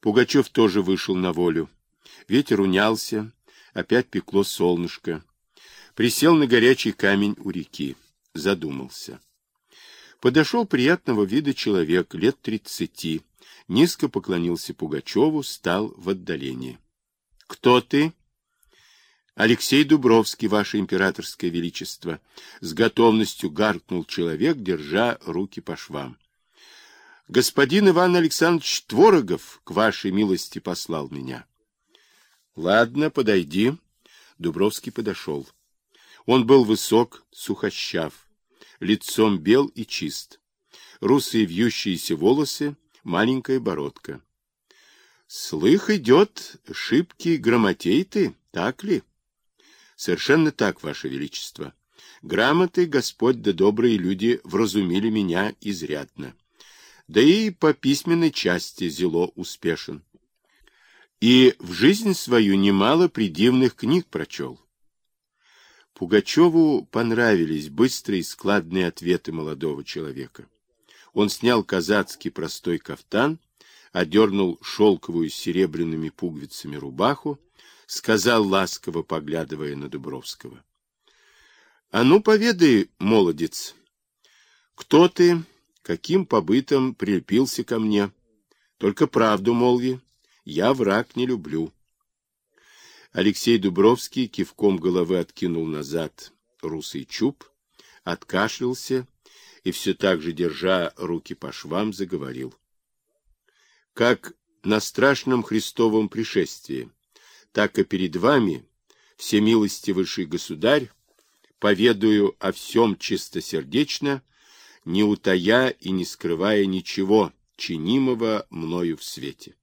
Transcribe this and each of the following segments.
Пугачев тоже вышел на волю. Ветер унялся, опять пекло солнышко. Присел на горячий камень у реки, задумался. Подошел приятного вида человек, лет тридцати, низко поклонился Пугачеву, стал в отдалении. — Кто ты? — Алексей Дубровский, ваше императорское величество. С готовностью гаркнул человек, держа руки по швам. — Господин Иван Александрович Творогов к вашей милости послал меня. — Ладно, подойди. Дубровский подошел. Он был высок, сухощав, лицом бел и чист. Русые вьющиеся волосы, маленькая бородка. Слых идет, шибкий грамотей ты, так ли? Совершенно так, Ваше Величество. Грамоты Господь да добрые люди вразумили меня изрядно. Да и по письменной части зело успешен. И в жизнь свою немало придивных книг прочел. Пугачеву понравились быстрые и складные ответы молодого человека. Он снял казацкий простой кафтан, одернул шелковую с серебряными пуговицами рубаху, сказал ласково, поглядывая на Дубровского. — А ну, поведай, молодец, кто ты, каким побытом прилепился ко мне? Только правду молви, я враг не люблю. Алексей Дубровский кивком головы откинул назад русый чуб, откашлялся и все так же, держа руки по швам, заговорил. Как на страшном Христовом пришествии, так и перед вами, всемилостивейший государь, поведаю о всем чистосердечно, не утая и не скрывая ничего, чинимого мною в свете.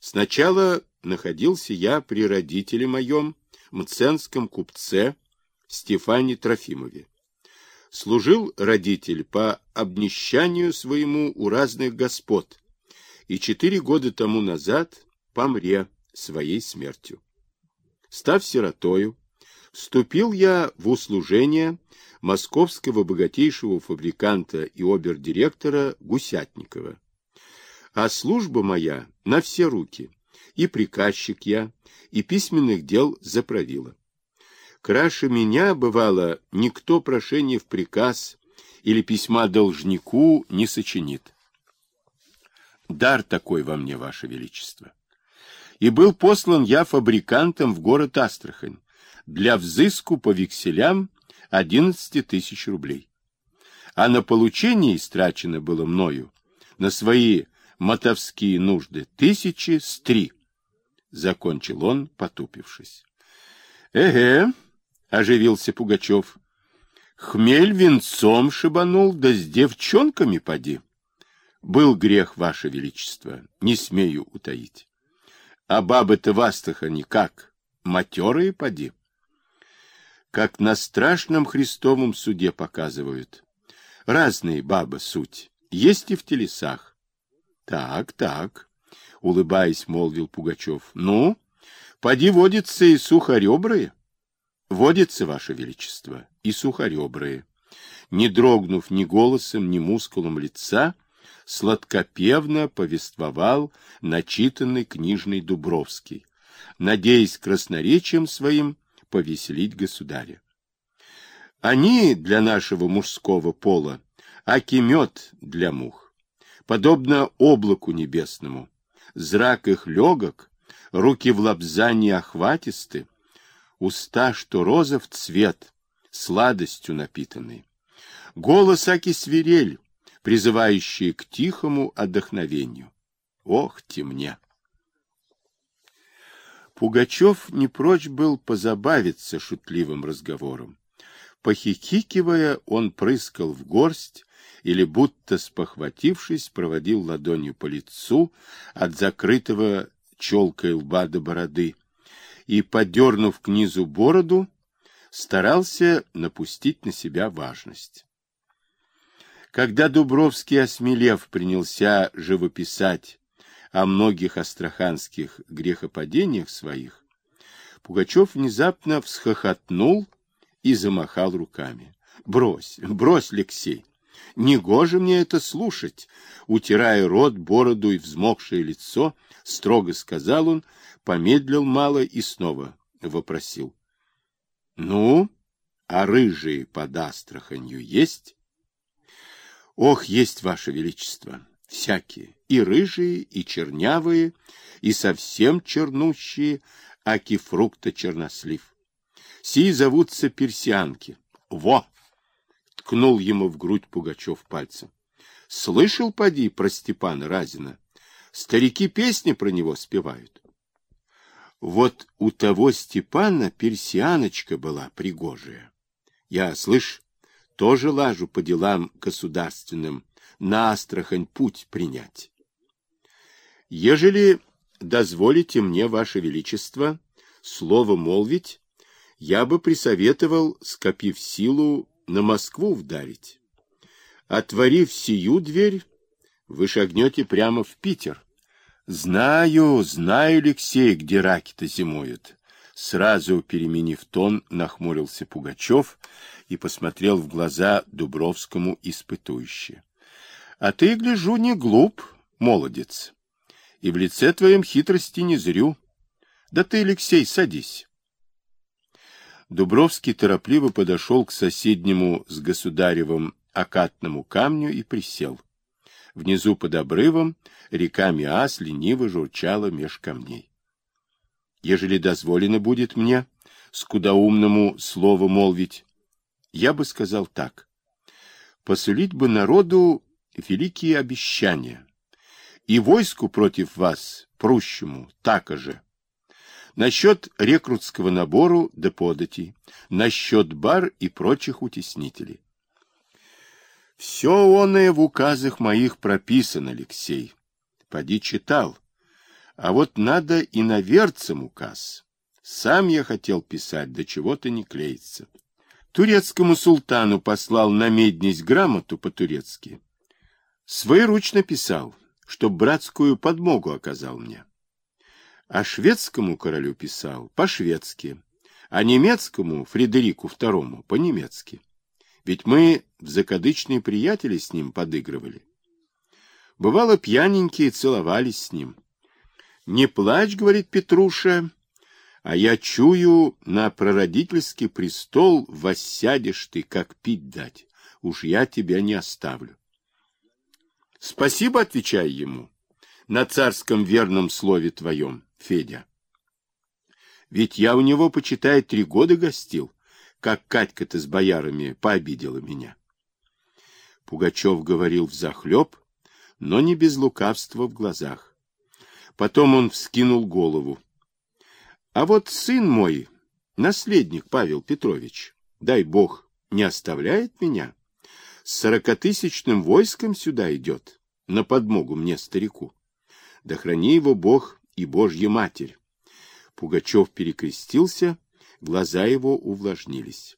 Сначала находился я при родителе моем, мценском купце Стефане Трофимове служил родитель по обнищанию своему у разных господ, и четыре года тому назад помре своей смертью. Став сиротою, вступил я в услужение московского богатейшего фабриканта и обер-директора Гусятникова. А служба моя на все руки, и приказчик я, и письменных дел заправила. Краше меня, бывало, никто прошение в приказ или письма должнику не сочинит. Дар такой во мне, Ваше Величество. И был послан я фабрикантом в город Астрахань для взыску по векселям 11 тысяч рублей. А на получение истрачено было мною на свои мотовские нужды тысячи с три. Закончил он, потупившись. — Эге, оживился Пугачев. Хмель венцом шибанул, да с девчонками поди. Был грех, ваше величество, не смею утаить. А бабы-то в Астрахани как? Матерые поди. Как на страшном Христовом суде показывают. Разные бабы суть, есть и в телесах. Так, так, улыбаясь, молвил Пугачев. Ну, поди водится и сухоребрые. Водится, Ваше Величество, и сухоребрые. Не дрогнув ни голосом, ни мускулом лица, сладкопевно повествовал начитанный книжный Дубровский, надеясь красноречием своим повеселить государя. Они для нашего мужского пола, аки мед для мух, подобно облаку небесному. Зрак их легок, руки в лапзании охватисты, уста, что розов цвет, сладостью напитанный. Голос аки свирель, призывающий к тихому отдохновению. Ох, темня! Пугачев не прочь был позабавиться шутливым разговором. Похихикивая, он прыскал в горсть или, будто спохватившись, проводил ладонью по лицу от закрытого челкой лба до бороды, и, подернув к низу бороду, старался напустить на себя важность. Когда Дубровский, осмелев, принялся живописать о многих астраханских грехопадениях своих, Пугачев внезапно всхохотнул и замахал руками. — Брось, брось, Алексей! Негоже мне это слушать, утирая рот, бороду и взмокшее лицо, строго сказал он, помедлил мало и снова вопросил. — Ну, а рыжие под Астраханью есть? — Ох, есть, Ваше Величество, всякие, и рыжие, и чернявые, и совсем чернущие, аки фрукта чернослив. Сии зовутся персианки. Во! Ткнул ему в грудь Пугачев пальцем. Слышал, поди, про Степана Разина? Старики песни про него спевают. Вот у того Степана персианочка была пригожая. Я, слышь, тоже лажу по делам государственным, на Астрахань путь принять. Ежели дозволите мне, Ваше Величество, слово молвить, я бы присоветовал, скопив силу, на Москву вдарить. Отворив сию дверь, вы шагнете прямо в Питер. Знаю, знаю, Алексей, где раки-то зимуют. Сразу переменив тон, нахмурился Пугачев и посмотрел в глаза Дубровскому испытующе. А ты, гляжу, не глуп, молодец, и в лице твоем хитрости не зрю. Да ты, Алексей, садись. Дубровский торопливо подошел к соседнему с государевым окатному камню и присел. Внизу под обрывом река Миас лениво журчала меж камней. Ежели дозволено будет мне скудоумному слову молвить, я бы сказал так. Посулить бы народу великие обещания, и войску против вас, прущему, так же насчет рекрутского набору да податей, насчет бар и прочих утеснителей. Все оное в указах моих прописано, Алексей. Поди читал. А вот надо и наверцам указ. Сам я хотел писать, да чего-то не клеится. Турецкому султану послал на меднись грамоту по-турецки. Своеручно писал, чтоб братскую подмогу оказал мне а шведскому королю писал по-шведски, а немецкому Фредерику II по-немецки. Ведь мы в закадычные приятели с ним подыгрывали. Бывало, пьяненькие целовались с ним. «Не плачь», — говорит Петруша, — «а я чую, на прародительский престол воссядешь ты, как пить дать. Уж я тебя не оставлю». «Спасибо», — отвечай ему, — «на царском верном слове твоем». Федя. Ведь я у него, почитай, три года гостил, как Катька-то с боярами пообидела меня. Пугачев говорил взахлеб, но не без лукавства в глазах. Потом он вскинул голову. А вот сын мой, наследник Павел Петрович, дай бог, не оставляет меня. С сорокатысячным войском сюда идет, на подмогу мне, старику. Да храни его бог и Божья Матерь. Пугачев перекрестился, глаза его увлажнились.